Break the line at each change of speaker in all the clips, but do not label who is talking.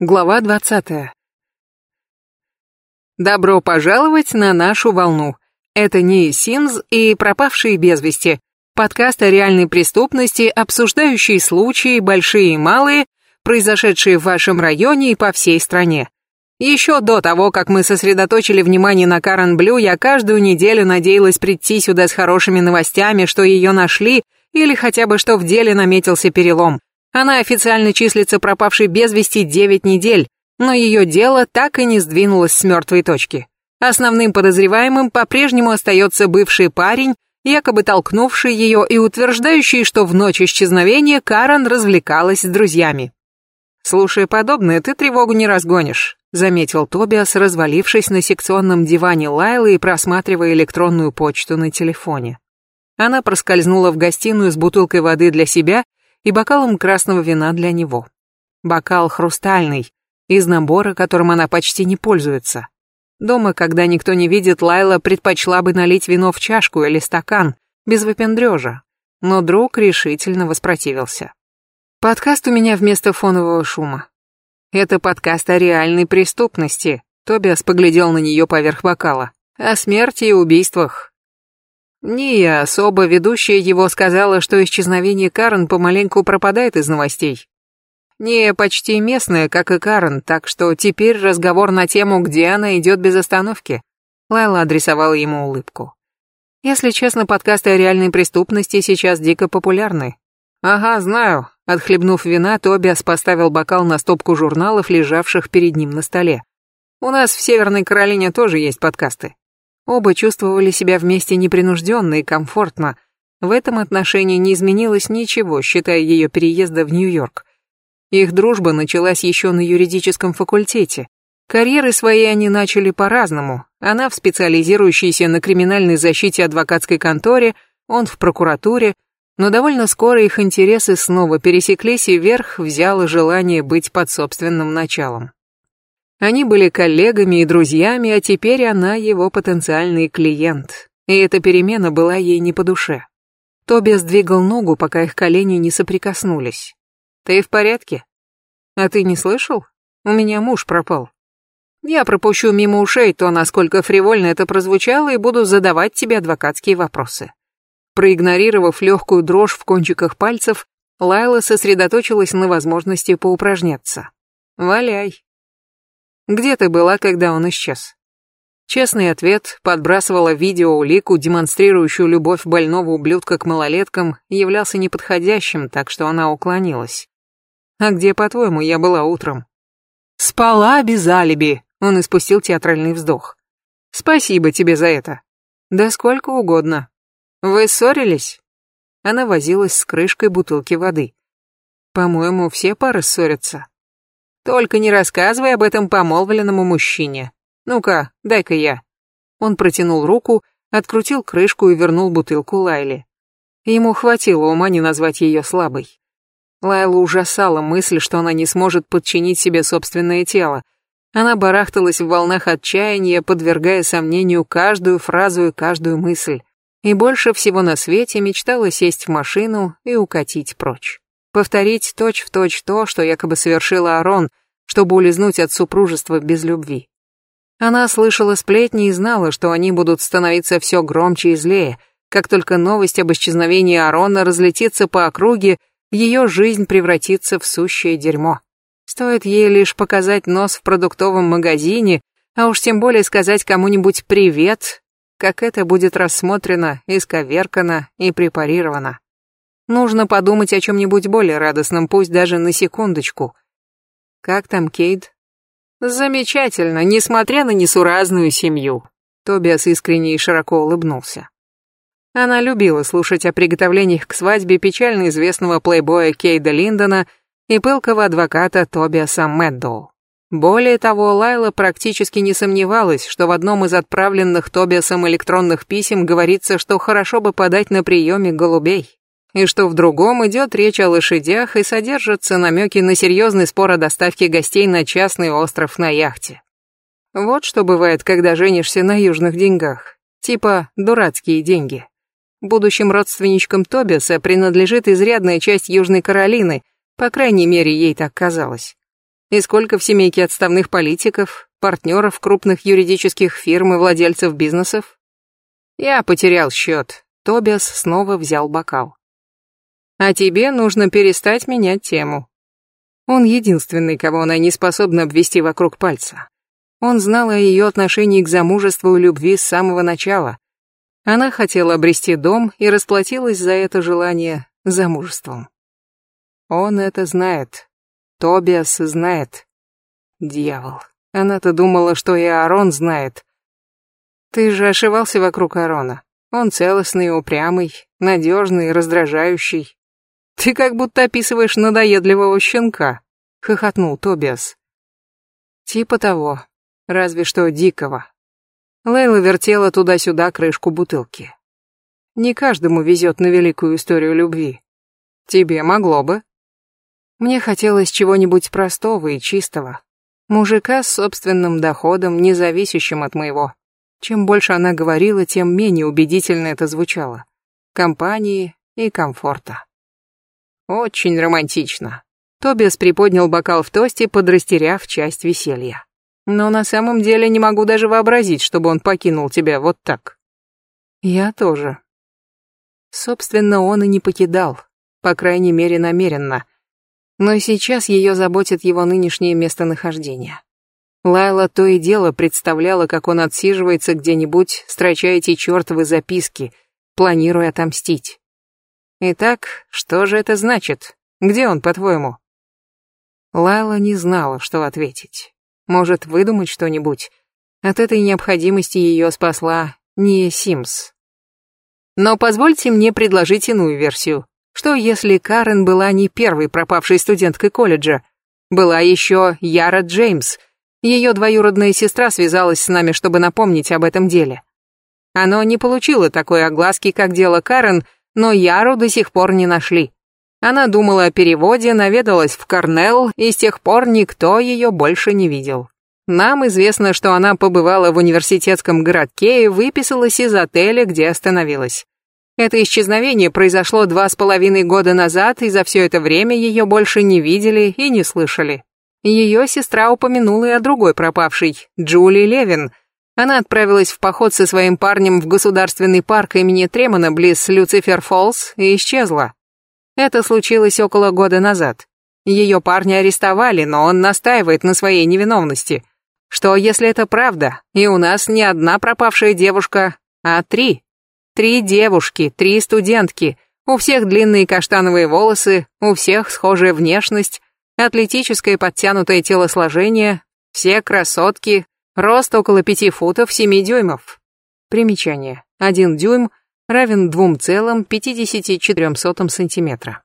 Глава 20. Добро пожаловать на нашу волну. Это не Симс и пропавшие без вести. Подкаст о реальной преступности, обсуждающий случаи, большие и малые, произошедшие в вашем районе и по всей стране. Еще до того, как мы сосредоточили внимание на Карен Блю, я каждую неделю надеялась прийти сюда с хорошими новостями, что ее нашли, или хотя бы что в деле наметился перелом. Она официально числится пропавшей без вести 9 недель, но ее дело так и не сдвинулось с мертвой точки. Основным подозреваемым по-прежнему остается бывший парень, якобы толкнувший ее и утверждающий, что в ночь исчезновения Карен развлекалась с друзьями. «Слушая подобное, ты тревогу не разгонишь», заметил Тобиас, развалившись на секционном диване Лайлы и просматривая электронную почту на телефоне. Она проскользнула в гостиную с бутылкой воды для себя и бокалом красного вина для него. Бокал хрустальный, из набора, которым она почти не пользуется. Дома, когда никто не видит, Лайла предпочла бы налить вино в чашку или стакан, без выпендрежа. Но друг решительно воспротивился. Подкаст у меня вместо фонового шума. Это подкаст о реальной преступности. Тобиас поглядел на нее поверх бокала. О смерти и убийствах. Не я особо, ведущая его сказала, что исчезновение Карен помаленьку пропадает из новостей. Не почти местная, как и Карен, так что теперь разговор на тему, где она идет без остановки. Лайла адресовала ему улыбку. Если честно, подкасты о реальной преступности сейчас дико популярны. Ага, знаю. Отхлебнув вина, Тобиас поставил бокал на стопку журналов, лежавших перед ним на столе. У нас в Северной Каролине тоже есть подкасты. Оба чувствовали себя вместе непринужденно и комфортно. В этом отношении не изменилось ничего, считая ее переезда в Нью-Йорк. Их дружба началась еще на юридическом факультете. Карьеры свои они начали по-разному. Она в специализирующейся на криминальной защите адвокатской конторе, он в прокуратуре, но довольно скоро их интересы снова пересеклись, и верх взяло желание быть под собственным началом. Они были коллегами и друзьями, а теперь она его потенциальный клиент. И эта перемена была ей не по душе. Тоби сдвигал ногу, пока их колени не соприкоснулись. «Ты в порядке?» «А ты не слышал? У меня муж пропал. Я пропущу мимо ушей то, насколько фривольно это прозвучало, и буду задавать тебе адвокатские вопросы». Проигнорировав легкую дрожь в кончиках пальцев, Лайла сосредоточилась на возможности поупражняться. «Валяй». Где ты была, когда он исчез? Честный ответ, подбрасывала видеоулику, демонстрирующую любовь больного ублюдка к малолеткам, являлся неподходящим, так что она уклонилась. А где, по-твоему, я была утром? Спала без алиби, он испустил театральный вздох. Спасибо тебе за это. Да сколько угодно. Вы ссорились? Она возилась с крышкой бутылки воды. По-моему, все пары ссорятся. Только не рассказывай об этом помолвленному мужчине. Ну-ка, дай-ка я. Он протянул руку, открутил крышку и вернул бутылку Лайле. Ему хватило ума не назвать ее слабой. Лайла ужасала мысль, что она не сможет подчинить себе собственное тело. Она барахталась в волнах отчаяния, подвергая сомнению каждую фразу и каждую мысль. И больше всего на свете мечтала сесть в машину и укатить прочь повторить точь-в-точь то, что якобы совершила Арон, чтобы улизнуть от супружества без любви. Она слышала сплетни и знала, что они будут становиться все громче и злее. Как только новость об исчезновении Арона разлетится по округе, ее жизнь превратится в сущее дерьмо. Стоит ей лишь показать нос в продуктовом магазине, а уж тем более сказать кому-нибудь «привет», как это будет рассмотрено, исковеркано и препарировано. Нужно подумать о чем-нибудь более радостном, пусть даже на секундочку. Как там Кейт? Замечательно, несмотря на несуразную семью. Тобиас искренне и широко улыбнулся. Она любила слушать о приготовлениях к свадьбе печально известного плейбоя Кейда Линдона и пылкого адвоката Тобиаса Мэддоу. Более того, Лайла практически не сомневалась, что в одном из отправленных Тобиасом электронных писем говорится, что хорошо бы подать на приеме голубей и что в другом идет речь о лошадях и содержатся намеки на серьезный спор о доставке гостей на частный остров на яхте. Вот что бывает, когда женишься на южных деньгах. Типа дурацкие деньги. Будущим родственничкам Тобиаса принадлежит изрядная часть Южной Каролины, по крайней мере, ей так казалось. И сколько в семейке отставных политиков, партнеров крупных юридических фирм и владельцев бизнесов? Я потерял счет. Тобиас снова взял бокал. А тебе нужно перестать менять тему. Он единственный, кого она не способна обвести вокруг пальца. Он знал о ее отношении к замужеству и любви с самого начала. Она хотела обрести дом и расплатилась за это желание замужеством. Он это знает. Тобиас знает. Дьявол. Она-то думала, что и Аарон знает. Ты же ошивался вокруг Аарона. Он целостный, упрямый, надежный, раздражающий. Ты как будто описываешь надоедливого щенка, хохотнул Тобиас. Типа того, разве что дикого. Лейла вертела туда-сюда крышку бутылки. Не каждому везет на великую историю любви. Тебе могло бы. Мне хотелось чего-нибудь простого и чистого. Мужика с собственным доходом, не зависящим от моего. Чем больше она говорила, тем менее убедительно это звучало. Компании и комфорта. Очень романтично. Тобиас приподнял бокал в тосте, подрастеряв часть веселья. Но на самом деле не могу даже вообразить, чтобы он покинул тебя вот так. Я тоже. Собственно, он и не покидал, по крайней мере, намеренно. Но сейчас ее заботит его нынешнее местонахождение. Лайла то и дело представляла, как он отсиживается где-нибудь, строча эти чертовы записки, планируя отомстить. Итак, что же это значит? Где он, по-твоему? Лайла не знала, что ответить. Может, выдумать что-нибудь? От этой необходимости ее спасла не Симс. Но позвольте мне предложить иную версию. Что если Карен была не первой пропавшей студенткой колледжа? Была еще Яра Джеймс. Ее двоюродная сестра связалась с нами, чтобы напомнить об этом деле. Оно не получило такой огласки, как дело Карен, но Яру до сих пор не нашли. Она думала о переводе, наведалась в Корнелл, и с тех пор никто ее больше не видел. Нам известно, что она побывала в университетском городке и выписалась из отеля, где остановилась. Это исчезновение произошло два с половиной года назад, и за все это время ее больше не видели и не слышали. Ее сестра упомянула и о другой пропавшей, Джули Левин, она отправилась в поход со своим парнем в государственный парк имени Тремона близ Люцифер Фоллс и исчезла. Это случилось около года назад. Ее парня арестовали, но он настаивает на своей невиновности. Что, если это правда, и у нас не одна пропавшая девушка, а три? Три девушки, три студентки, у всех длинные каштановые волосы, у всех схожая внешность, атлетическое подтянутое телосложение, все красотки, Рост около 5 футов 7 дюймов. Примечание. 1 дюйм равен 2,54 сантиметра.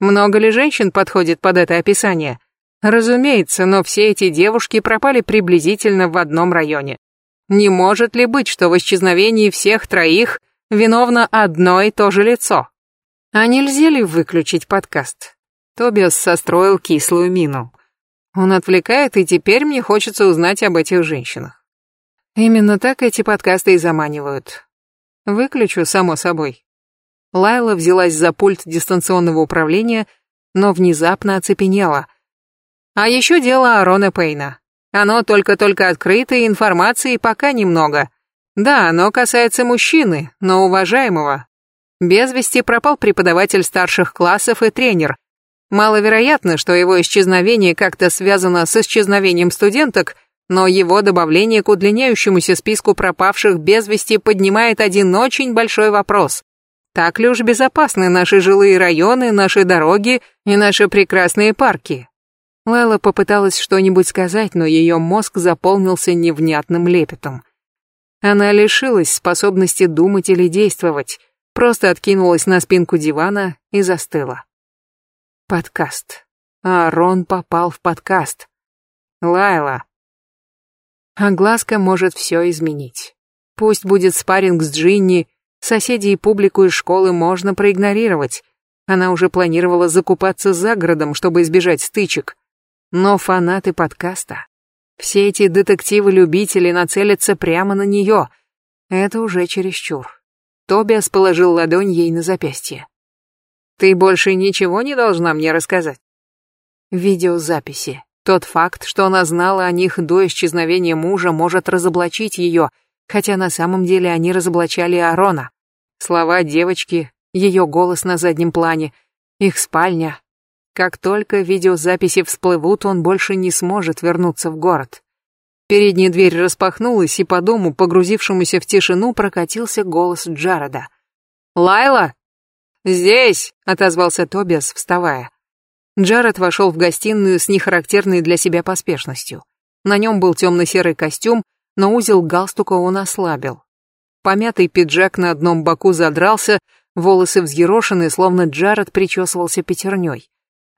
Много ли женщин подходит под это описание? Разумеется, но все эти девушки пропали приблизительно в одном районе. Не может ли быть, что в исчезновении всех троих виновно одно и то же лицо? А нельзя ли выключить подкаст? Тобиас состроил кислую мину. Он отвлекает, и теперь мне хочется узнать об этих женщинах. Именно так эти подкасты и заманивают. Выключу, само собой. Лайла взялась за пульт дистанционного управления, но внезапно оцепенела. А еще дело Арона Пейна. Оно только-только открыто, и информации пока немного. Да, оно касается мужчины, но уважаемого. Без вести пропал преподаватель старших классов и тренер, Маловероятно, что его исчезновение как-то связано с исчезновением студенток, но его добавление к удлиняющемуся списку пропавших без вести поднимает один очень большой вопрос. Так ли уж безопасны наши жилые районы, наши дороги и наши прекрасные парки? Лайла попыталась что-нибудь сказать, но ее мозг заполнился невнятным лепетом. Она лишилась способности думать или действовать, просто откинулась на спинку дивана и застыла. Подкаст. А Рон попал в подкаст. Лайла. Огласка может все изменить. Пусть будет спарринг с Джинни, соседей и публику из школы можно проигнорировать. Она уже планировала закупаться за городом, чтобы избежать стычек. Но фанаты подкаста, все эти детективы-любители нацелятся прямо на нее. Это уже чересчур. Тобиас положил ладонь ей на запястье. Ты больше ничего не должна мне рассказать. Видеозаписи. Тот факт, что она знала о них до исчезновения мужа, может разоблачить ее, хотя на самом деле они разоблачали Арона. Слова девочки, ее голос на заднем плане, их спальня. Как только видеозаписи всплывут, он больше не сможет вернуться в город. Передняя дверь распахнулась, и по дому, погрузившемуся в тишину, прокатился голос Джареда. «Лайла!» «Здесь!» — отозвался Тобиас, вставая. Джаред вошел в гостиную с нехарактерной для себя поспешностью. На нем был темно-серый костюм, но узел галстука он ослабил. Помятый пиджак на одном боку задрался, волосы взъерошены, словно Джаред причесывался пятерней.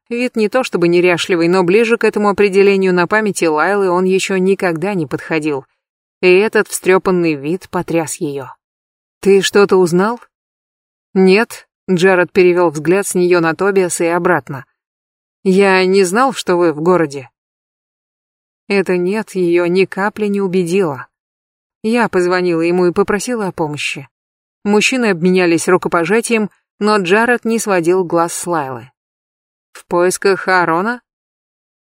Вид не то чтобы неряшливый, но ближе к этому определению на памяти Лайлы он еще никогда не подходил. И этот встрепанный вид потряс ее. «Ты что-то узнал?» «Нет», — Джаред перевел взгляд с нее на Тобиаса и обратно. «Я не знал, что вы в городе». Это «нет» ее ни капли не убедило. Я позвонила ему и попросила о помощи. Мужчины обменялись рукопожатием, но Джаред не сводил глаз с Лайлы. В поисках Аарона?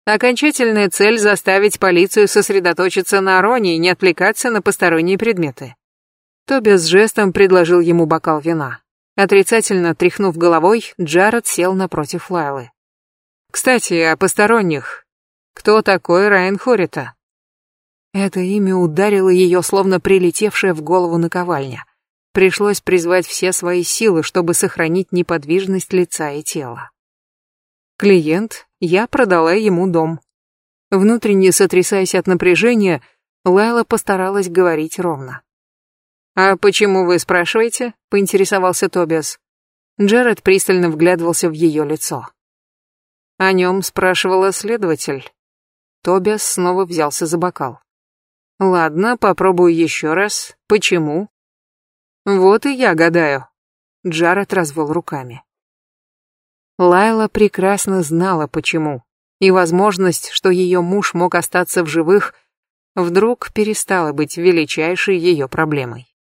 Окончательная цель — заставить полицию сосредоточиться на Ароне и не отвлекаться на посторонние предметы. Тоби с жестом предложил ему бокал вина. Отрицательно тряхнув головой, Джаред сел напротив Лайлы. «Кстати, о посторонних. Кто такой Райан Хорита?» Это имя ударило ее, словно прилетевшее в голову наковальня. Пришлось призвать все свои силы, чтобы сохранить неподвижность лица и тела. Клиент, я продала ему дом. Внутренне сотрясаясь от напряжения, Лайла постаралась говорить ровно. «А почему вы спрашиваете?» — поинтересовался Тобиас. Джаред пристально вглядывался в ее лицо. О нем спрашивала следователь. Тобиас снова взялся за бокал. Ладно, попробую еще раз. Почему? Вот и я гадаю. Джаред развел руками. Лайла прекрасно знала почему. И возможность, что ее муж мог остаться в живых, вдруг перестала быть величайшей ее проблемой.